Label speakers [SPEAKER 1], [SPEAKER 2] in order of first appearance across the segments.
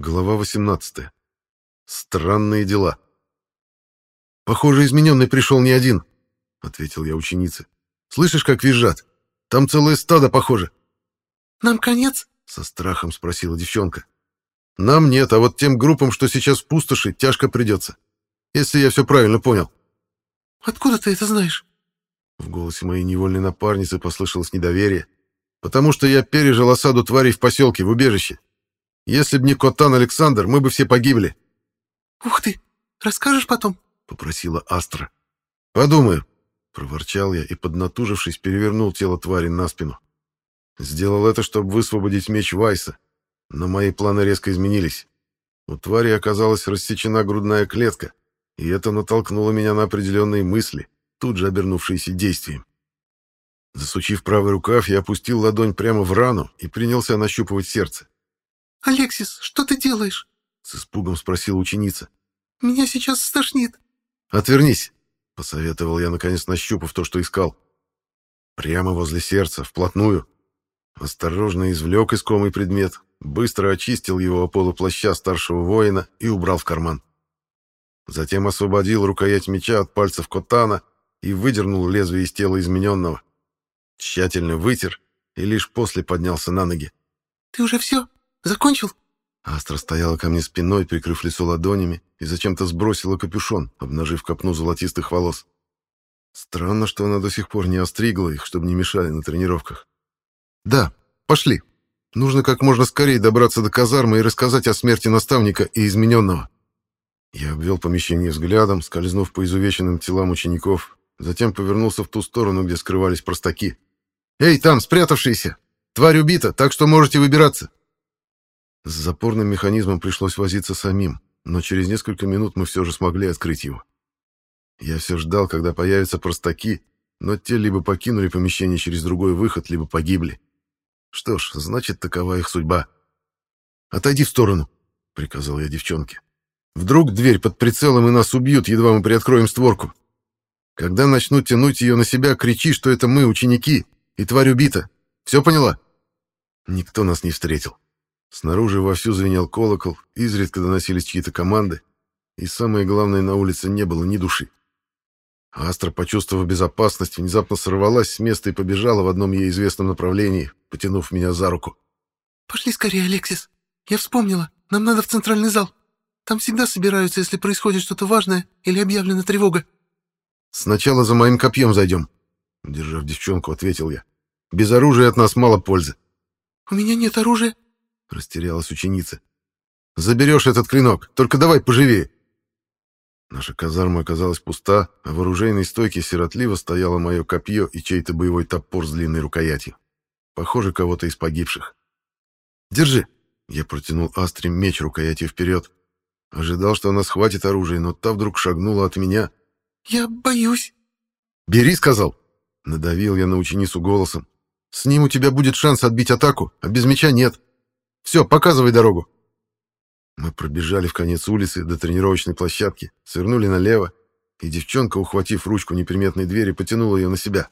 [SPEAKER 1] Глава 18. Странные дела. «Похоже, измененный пришел не один», — ответил я ученице. «Слышишь, как визжат? Там целое стадо, похоже».
[SPEAKER 2] «Нам конец?»
[SPEAKER 1] — со страхом спросила девчонка. «Нам нет, а вот тем группам, что сейчас в пустоши, тяжко придется. Если я все правильно понял».
[SPEAKER 2] «Откуда ты это знаешь?»
[SPEAKER 1] В голосе моей невольной напарницы послышалось недоверие. «Потому что я пережил осаду тварей в поселке, в убежище. Если б не Котан Александр, мы бы все погибли.
[SPEAKER 2] Ух ты, расскажешь потом?
[SPEAKER 1] попросила Астра. Подумаю, проворчал я и поднатужившись перевернул тело твари на спину. Сделал это, чтобы высвободить меч Вайса, но мои планы резко изменились. У твари оказалась рассечена грудная клетка, и это натолкнуло меня на определенные мысли, тут же обернувшиеся действием. Засучив правый рукав, я опустил ладонь прямо в рану и принялся нащупывать сердце.
[SPEAKER 2] «Алексис, что ты делаешь?»
[SPEAKER 1] — с испугом спросила ученица.
[SPEAKER 2] «Меня сейчас стошнит».
[SPEAKER 1] «Отвернись», — посоветовал я, наконец нащупав то, что искал. Прямо возле сердца, вплотную. Осторожно извлек искомый предмет, быстро очистил его о полу плаща старшего воина и убрал в карман. Затем освободил рукоять меча от пальцев Котана и выдернул лезвие из тела измененного. Тщательно вытер и лишь после поднялся на ноги.
[SPEAKER 2] «Ты уже все?» Закончил?»
[SPEAKER 1] Астра стояла ко мне спиной, прикрыв лицо ладонями, и зачем-то сбросила капюшон, обнажив копну золотистых волос. Странно, что она до сих пор не остригла их, чтобы не мешали на тренировках. «Да, пошли. Нужно как можно скорее добраться до казармы и рассказать о смерти наставника и измененного». Я обвел помещение взглядом, скользнув по изувеченным телам учеников, затем повернулся в ту сторону, где скрывались простаки. «Эй, там, спрятавшиеся! Тварь убита, так что можете выбираться!» С запорным механизмом пришлось возиться самим, но через несколько минут мы все же смогли открыть его. Я все ждал, когда появятся простаки, но те либо покинули помещение через другой выход, либо погибли. Что ж, значит, такова их судьба. «Отойди в сторону», — приказал я девчонке. «Вдруг дверь под прицелом и нас убьют, едва мы приоткроем створку. Когда начнут тянуть ее на себя, кричи, что это мы, ученики, и тварь убита. Все поняла?» Никто нас не встретил. Снаружи вовсю звенел колокол, изредка доносились чьи-то команды, и самое главное, на улице не было ни души. Астра, почувствовав безопасность, внезапно сорвалась с места и побежала в одном ей известном направлении, потянув меня за руку.
[SPEAKER 2] «Пошли скорее, Алексис. Я вспомнила. Нам надо в центральный зал. Там всегда собираются, если происходит что-то важное или объявлена тревога».
[SPEAKER 1] «Сначала за моим копьем зайдем», — держав девчонку, ответил я. «Без оружия от нас мало пользы».
[SPEAKER 2] «У меня нет оружия», —
[SPEAKER 1] растерялась ученица. «Заберешь этот клинок, только давай поживее». Наша казарма оказалась пуста, а в оружейной стойке сиротливо стояло мое копье и чей-то боевой топор с длинной рукоятью. Похоже, кого-то из погибших. «Держи!» — я протянул Астре меч рукоятью вперед. Ожидал, что она схватит оружие, но та вдруг шагнула от меня.
[SPEAKER 2] «Я боюсь!»
[SPEAKER 1] «Бери!» — сказал. Надавил я на ученицу голосом. «С ним у тебя будет шанс отбить атаку, а без меча нет». Все, показывай дорогу. Мы пробежали в конец улицы до тренировочной площадки, свернули налево, и девчонка, ухватив ручку неприметной двери, потянула ее на себя.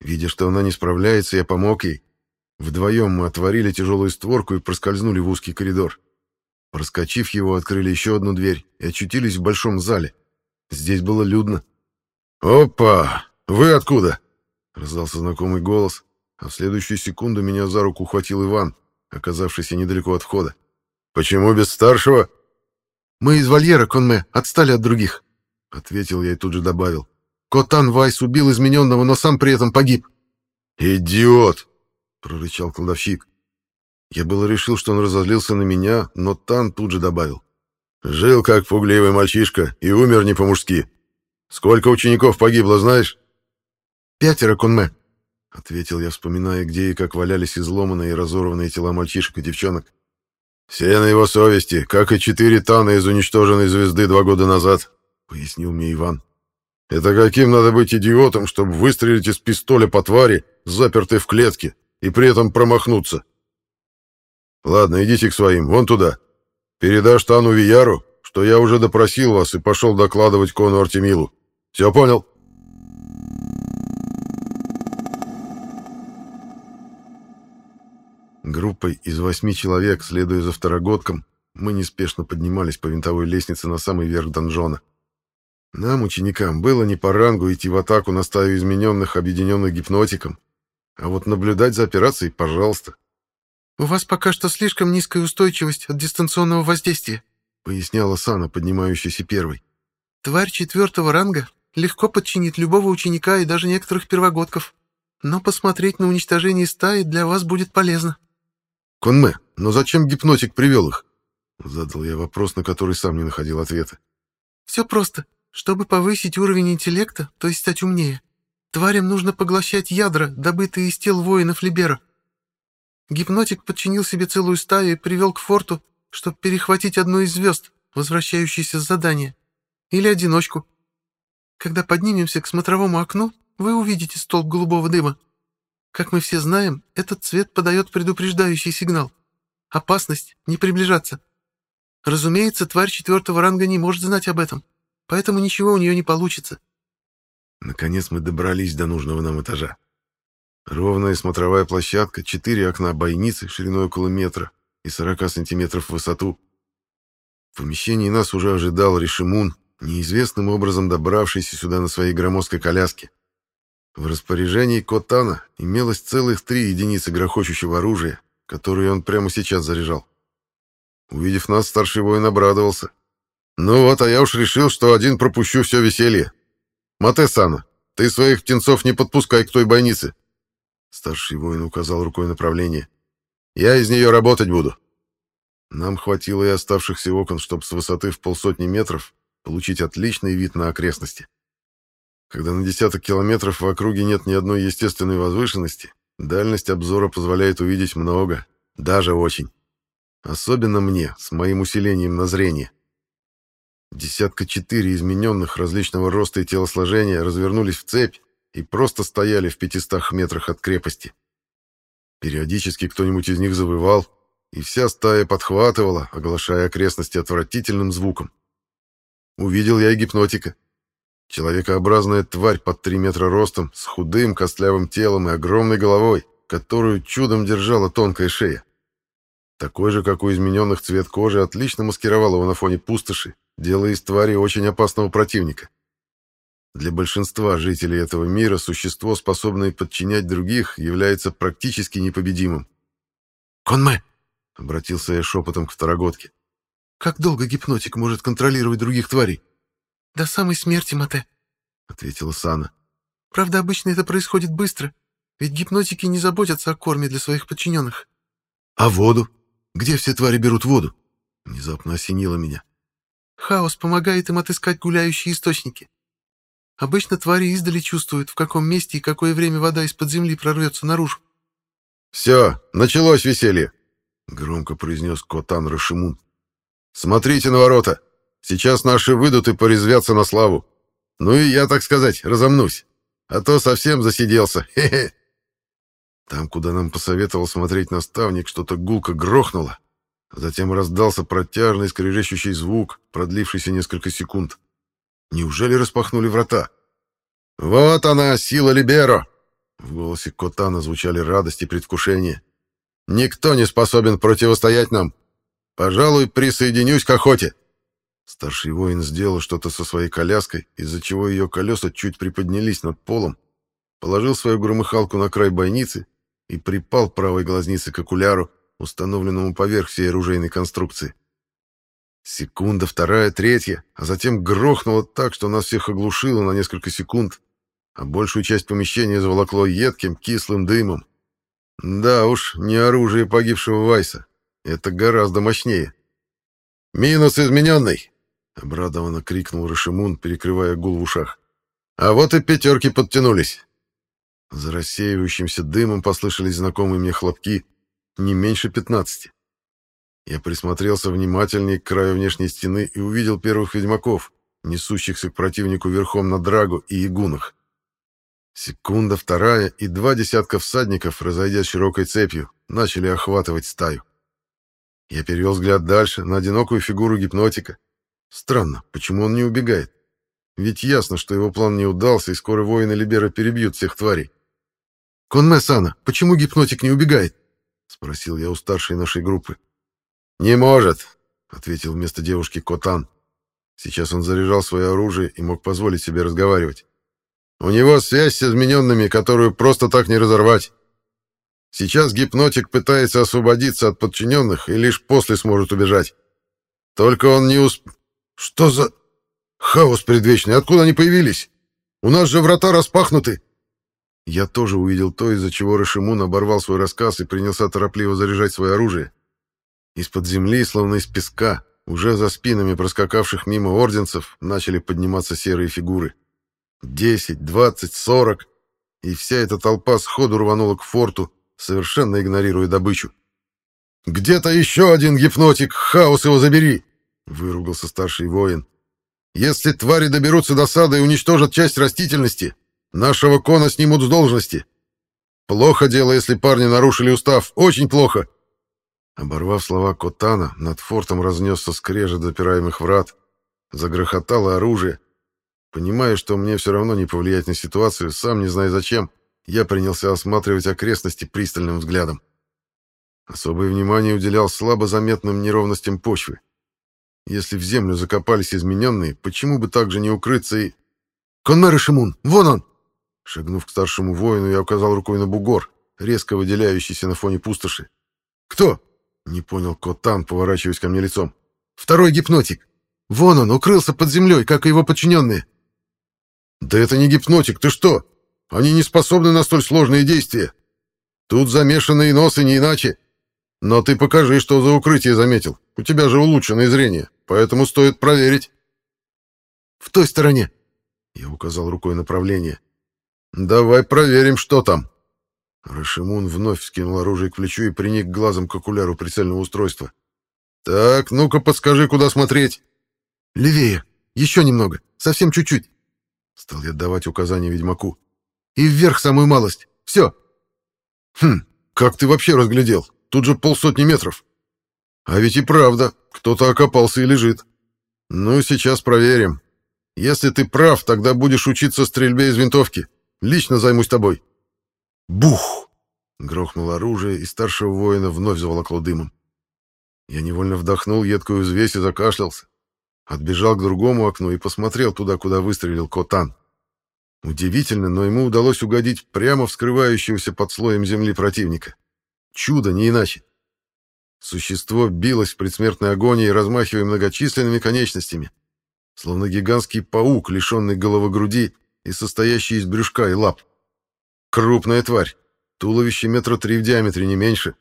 [SPEAKER 1] Видя, что она не справляется, я помог ей. Вдвоем мы отворили тяжелую створку и проскользнули в узкий коридор. Проскочив его, открыли еще одну дверь и очутились в большом зале. Здесь было людно. «Опа! Вы откуда?» — раздался знакомый голос, а в следующую секунду меня за руку ухватил Иван — оказавшийся недалеко от входа. «Почему без старшего?» «Мы из вольера, Конме, отстали от других», — ответил я и тут же добавил. «Котан Вайс убил измененного, но сам при этом погиб». «Идиот!» — прорычал кладовщик. Я было решил, что он разозлился на меня, но Тан тут же добавил. «Жил как пугливый мальчишка и умер не по-мужски. Сколько учеников погибло, знаешь?»
[SPEAKER 2] «Пятеро, Конме», —
[SPEAKER 1] ответил я, вспоминая, где и как валялись изломанные и разорванные тела мальчишек и девчонок. «Все на его совести, как и четыре тана из уничтоженной звезды два года назад», — пояснил мне Иван. «Это каким надо быть идиотом, чтобы выстрелить из пистоля по твари, запертой в клетке, и при этом промахнуться?» «Ладно, идите к своим, вон туда. Передашь Тану Вияру, что я уже допросил вас и пошел докладывать Кону Артемилу. Все понял?» Группой из восьми человек, следуя за второгодком, мы неспешно поднимались по винтовой лестнице на самый верх донжона. Нам, ученикам, было не по рангу идти в атаку на стаю измененных, объединенных гипнотиком, а вот наблюдать за операцией, пожалуйста.
[SPEAKER 2] «У вас пока что слишком низкая устойчивость от дистанционного воздействия», поясняла Сана, поднимающаяся первой. «Тварь четвертого ранга легко подчинит любого ученика и даже некоторых первогодков, но посмотреть на уничтожение стаи для вас будет полезно».
[SPEAKER 1] «Конме, но зачем гипнотик привел их?» Задал я вопрос, на который сам не находил ответа.
[SPEAKER 2] «Все просто. Чтобы повысить уровень интеллекта, то есть стать умнее, тварям нужно поглощать ядра, добытые из тел воинов Либера. Гипнотик подчинил себе целую стаю и привел к форту, чтобы перехватить одну из звезд, возвращающуюся с задания, или одиночку. Когда поднимемся к смотровому окну, вы увидите столб голубого дыма. Как мы все знаем, этот цвет подает предупреждающий сигнал. Опасность, не приближаться. Разумеется, тварь четвертого ранга не может знать об этом, поэтому ничего у нее не получится.
[SPEAKER 1] Наконец мы добрались до нужного нам этажа. Ровная смотровая площадка, четыре окна бойницы шириной около метра и 40 сантиметров в высоту. В помещении нас уже ожидал Ришимун, неизвестным образом добравшийся сюда на своей громоздкой коляске. В распоряжении Котана имелось целых три единицы грохочущего оружия, которые он прямо сейчас заряжал. Увидев нас, старший воин обрадовался. «Ну вот, а я уж решил, что один пропущу все веселье. Матесана, ты своих птенцов не подпускай к той бойнице. Старший воин указал рукой направление. «Я из нее работать буду». Нам хватило и оставшихся окон, чтобы с высоты в полсотни метров получить отличный вид на окрестности. Когда на десяток километров в округе нет ни одной естественной возвышенности, дальность обзора позволяет увидеть много, даже очень. Особенно мне, с моим усилением на зрение. Десятка четыре измененных различного роста и телосложения развернулись в цепь и просто стояли в пятистах метрах от крепости. Периодически кто-нибудь из них завывал, и вся стая подхватывала, оглашая окрестности отвратительным звуком. Увидел я и гипнотика. Человекообразная тварь под три метра ростом, с худым костлявым телом и огромной головой, которую чудом держала тонкая шея. Такой же, как у измененных цвет кожи, отлично маскировал его на фоне пустоши, делая из твари очень опасного противника. Для большинства жителей этого мира существо, способное подчинять других, является практически непобедимым.
[SPEAKER 2] «Конме!»
[SPEAKER 1] — обратился я шепотом к второгодке.
[SPEAKER 2] «Как долго гипнотик может контролировать других тварей?» «До самой смерти, Мате», — ответила Сана. «Правда, обычно это происходит быстро, ведь гипнотики не заботятся о корме для своих подчиненных».
[SPEAKER 1] «А воду? Где все твари берут воду?» Внезапно осенило меня.
[SPEAKER 2] «Хаос помогает им отыскать гуляющие источники. Обычно твари издали чувствуют, в каком месте и какое время вода из-под земли прорвется наружу.
[SPEAKER 1] «Все, началось веселье!» — громко произнес Котан Рашимун. «Смотрите на ворота! Сейчас наши выйдут и порезвятся на славу. Ну и я, так сказать, разомнусь, а то совсем засиделся. Хе-хе!» Там, куда нам посоветовал смотреть наставник, что-то гулко грохнуло. Затем раздался протяжный скрежещущий звук, продлившийся несколько секунд. Неужели распахнули врата? «Вот она, сила Либеро!» В голосе Котана звучали радость и предвкушение. «Никто не способен противостоять нам. Пожалуй, присоединюсь к охоте». Старший воин сделал что-то со своей коляской, из-за чего ее колеса чуть приподнялись над полом, положил свою громыхалку на край бойницы и припал правой глазницы к окуляру, установленному поверх всей оружейной конструкции. Секунда, вторая, третья, а затем грохнуло так, что нас всех оглушило на несколько секунд, а большую часть помещения заволокло едким, кислым дымом. Да уж, не оружие погибшего Вайса. Это гораздо мощнее. «Минус измененный!» — обрадованно крикнул Рашимун, перекрывая гул в ушах. «А вот и пятерки подтянулись!» За рассеивающимся дымом послышались знакомые мне хлопки, не меньше пятнадцати. Я присмотрелся внимательнее к краю внешней стены и увидел первых ведьмаков, несущихся к противнику верхом на драгу и ягунах. Секунда, вторая, и два десятка всадников, разойдясь широкой цепью, начали охватывать стаю. Я перевел взгляд дальше, на одинокую фигуру гипнотика. Странно, почему он не убегает? Ведь ясно, что его план не удался, и скоро воины Либера перебьют всех тварей. «Конме-сана, почему гипнотик не убегает?» — спросил я у старшей нашей группы. «Не может», — ответил вместо девушки Котан. Сейчас он заряжал свое оружие и мог позволить себе разговаривать. «У него связь с измененными, которую просто так не разорвать. Сейчас гипнотик пытается освободиться от подчиненных и лишь после сможет убежать. Только он не усп... Что за... Хаос предвечный, откуда они появились? У нас же врата распахнуты!» Я тоже увидел то, из-за чего Рашимун оборвал свой рассказ и принялся торопливо заряжать свое оружие. Из-под земли, словно из песка, уже за спинами проскакавших мимо орденцев, начали подниматься серые фигуры. Десять, двадцать, сорок. И вся эта толпа сходу рванула к форту, совершенно игнорируя добычу. «Где-то еще один гипнотик! Хаос его забери!» — выругался старший воин. «Если твари доберутся до сада и уничтожат часть растительности, Нашего кона снимут с должности. Плохо дело, если парни нарушили устав. Очень плохо. Оборвав слова Котана, над фортом разнесся скрежет запираемых врат. Загрохотало оружие. Понимая, что мне все равно не повлиять на ситуацию, сам не зная зачем, я принялся осматривать окрестности пристальным взглядом. Особое внимание уделял слабо заметным неровностям почвы. Если в землю закопались измененные, почему бы также не укрыться и... «Конмэр Шимун, вон он!» Шагнув к старшему воину, я указал рукой на бугор, резко выделяющийся на фоне пустоши. «Кто?» — не понял Котан, поворачиваясь ко мне лицом. «Второй гипнотик. Вон он, укрылся под землей, как и его подчиненные». «Да это не гипнотик, ты что? Они не способны на столь сложные действия. Тут замешаны и носы, не иначе. Но ты покажи, что за укрытие заметил. У тебя же улучшенное зрение, поэтому стоит проверить». «В той стороне», — я указал рукой направление. «Давай проверим, что там». Рашимун вновь скинул оружие к плечу и приник глазом к окуляру прицельного устройства. «Так, ну-ка подскажи, куда смотреть». «Левее. Еще немного. Совсем чуть-чуть». Стал я давать указания ведьмаку. «И вверх самую малость. Все». «Хм, как ты вообще разглядел? Тут же полсотни метров». «А ведь и правда, кто-то окопался и лежит. Ну, сейчас проверим. Если ты прав, тогда будешь учиться стрельбе из винтовки. Лично займусь тобой. Бух! Грохнуло оружие, и старшего воина вновь заволокло дымом. Я невольно вдохнул едкую взвесь и закашлялся. Отбежал к другому окну и посмотрел туда, куда выстрелил Котан. Удивительно, но ему удалось угодить прямо в скрывающегося под слоем земли противника. Чудо, не иначе. Существо билось в предсмертной агонии, размахивая многочисленными конечностями, словно гигантский паук, лишенный головы груди и состоящий из брюшка и лап. Крупная тварь, туловище метра три в диаметре, не меньше.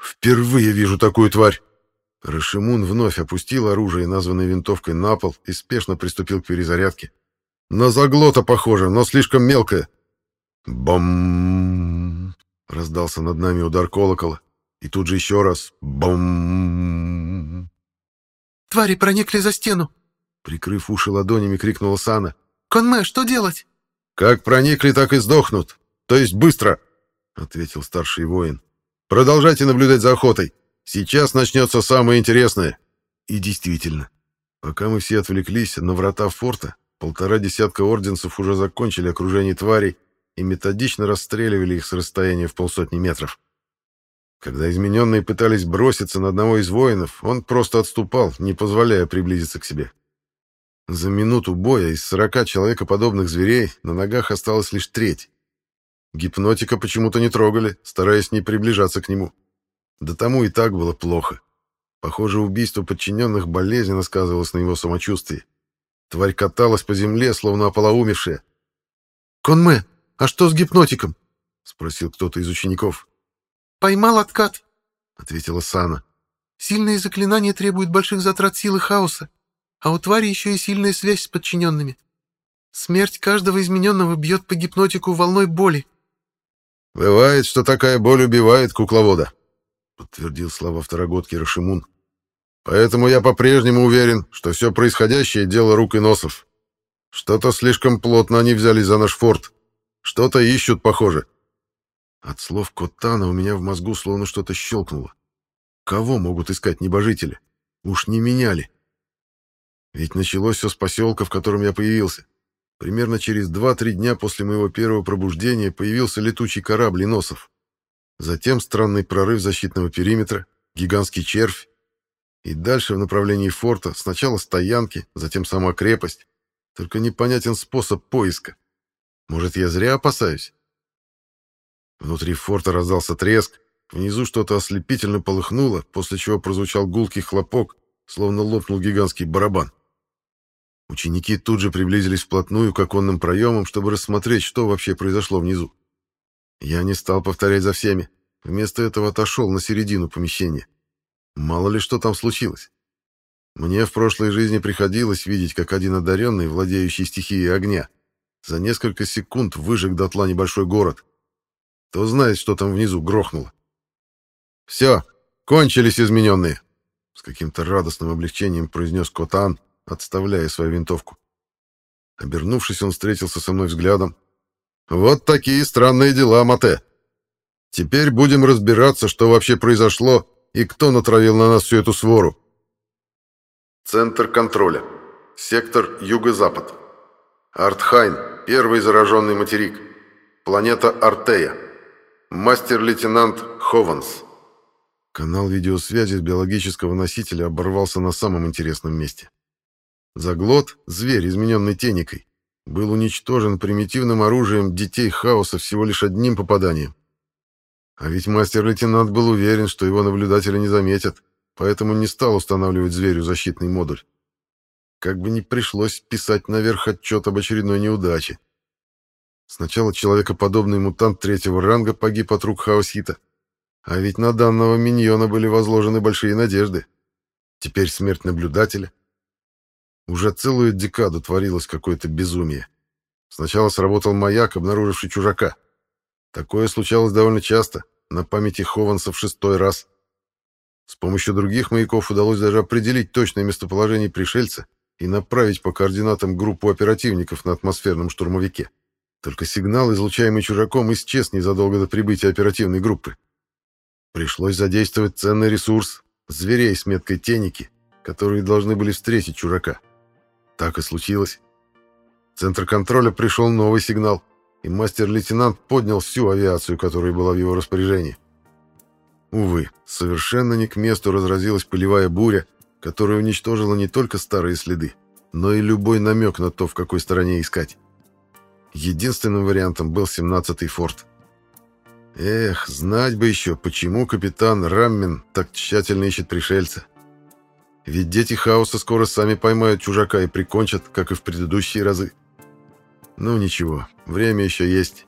[SPEAKER 1] Впервые вижу такую тварь. Рашимун вновь опустил оружие, названное винтовкой, на пол и спешно приступил к перезарядке. На заглота похоже, но слишком мелкое. Бом! Раздался над нами удар колокола. И тут же еще раз. Бом!
[SPEAKER 2] «Твари проникли за стену!»
[SPEAKER 1] Прикрыв уши ладонями, крикнула Сана.
[SPEAKER 2] «Конме, что делать?»
[SPEAKER 1] «Как проникли, так и сдохнут. То есть быстро», — ответил старший воин. «Продолжайте наблюдать за охотой. Сейчас начнется самое интересное». И действительно, пока мы все отвлеклись на врата форта, полтора десятка орденцев уже закончили окружение тварей и методично расстреливали их с расстояния в полсотни метров. Когда измененные пытались броситься на одного из воинов, он просто отступал, не позволяя приблизиться к себе. За минуту боя из сорока человекоподобных зверей на ногах осталась лишь треть. Гипнотика почему-то не трогали, стараясь не приближаться к нему. Да тому и так было плохо. Похоже, убийство подчиненных болезненно сказывалось на его самочувствии. Тварь каталась по земле, словно ополоумевшая.
[SPEAKER 2] «Конме, а что с гипнотиком?»
[SPEAKER 1] — спросил кто-то из учеников.
[SPEAKER 2] «Поймал откат», —
[SPEAKER 1] ответила Сана.
[SPEAKER 2] «Сильные заклинания требуют больших затрат силы хаоса а у твари еще и сильная связь с подчиненными. Смерть каждого измененного бьет по гипнотику волной боли.
[SPEAKER 1] «Бывает, что такая боль убивает кукловода», — подтвердил слова второгодки Рашимун. «Поэтому я по-прежнему уверен, что все происходящее — дело рук и носов. Что-то слишком плотно они взялись за наш форт. Что-то ищут, похоже». От слов Коттана у меня в мозгу словно что-то щелкнуло. Кого могут искать небожители? Уж не меняли. Ведь началось все с поселка, в котором я появился. Примерно через 2-3 дня после моего первого пробуждения появился летучий корабль Носов. Затем странный прорыв защитного периметра, гигантский червь. и дальше в направлении форта сначала стоянки, затем сама крепость. Только непонятен способ поиска. Может, я зря опасаюсь? Внутри форта раздался треск, внизу что-то ослепительно полыхнуло, после чего прозвучал гулкий хлопок, словно лопнул гигантский барабан. Ученики тут же приблизились вплотную к оконным проемам, чтобы рассмотреть, что вообще произошло внизу. Я не стал повторять за всеми, вместо этого отошел на середину помещения. Мало ли что там случилось. Мне в прошлой жизни приходилось видеть, как один одаренный, владеющий стихией огня, за несколько секунд выжег дотла небольшой город. Кто знает, что там внизу грохнуло. «Все, кончились измененные!» С каким-то радостным облегчением произнес Котан, отставляя свою винтовку. Обернувшись, он встретился со мной взглядом. «Вот такие странные дела, Мате. Теперь будем разбираться, что вообще произошло и кто натравил на нас всю эту свору». Центр контроля. Сектор Юго-Запад. Артхайн, первый зараженный материк. Планета Артея. Мастер-лейтенант Хованс. Канал видеосвязи биологического носителя оборвался на самом интересном месте. Заглот, зверь, измененный теникой, был уничтожен примитивным оружием детей хаоса всего лишь одним попаданием. А ведь мастер-лейтенант был уверен, что его наблюдатели не заметят, поэтому не стал устанавливать зверю защитный модуль. Как бы ни пришлось писать наверх отчет об очередной неудаче. Сначала человекоподобный мутант третьего ранга погиб от рук хаосита, а ведь на данного миньона были возложены большие надежды. Теперь смерть наблюдателя — уже целую декаду творилось какое-то безумие. Сначала сработал маяк, обнаруживший чужака. Такое случалось довольно часто, на памяти Хованса в шестой раз. С помощью других маяков удалось даже определить точное местоположение пришельца и направить по координатам группу оперативников на атмосферном штурмовике. Только сигнал, излучаемый чужаком, исчез незадолго до прибытия оперативной группы. Пришлось задействовать ценный ресурс — зверей с меткой теники, которые должны были встретить чужака. Так и случилось. В центр контроля пришел новый сигнал, и мастер-лейтенант поднял всю авиацию, которая была в его распоряжении. Увы, совершенно не к месту разразилась пылевая буря, которая уничтожила не только старые следы, но и любой намек на то, в какой стороне искать. Единственным вариантом был 17-й форт. Эх, знать бы еще, почему капитан Раммин так тщательно ищет пришельца. Ведь дети хаоса скоро сами поймают чужака и прикончат, как и в предыдущие разы. Ну ничего, время еще есть.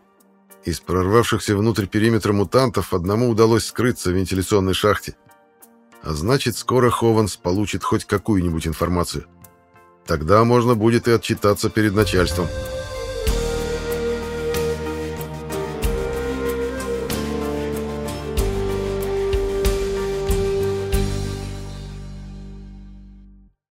[SPEAKER 1] Из прорвавшихся внутрь периметра мутантов одному удалось скрыться в вентиляционной шахте. А значит, скоро Хованс получит хоть какую-нибудь информацию. Тогда можно будет и отчитаться перед начальством.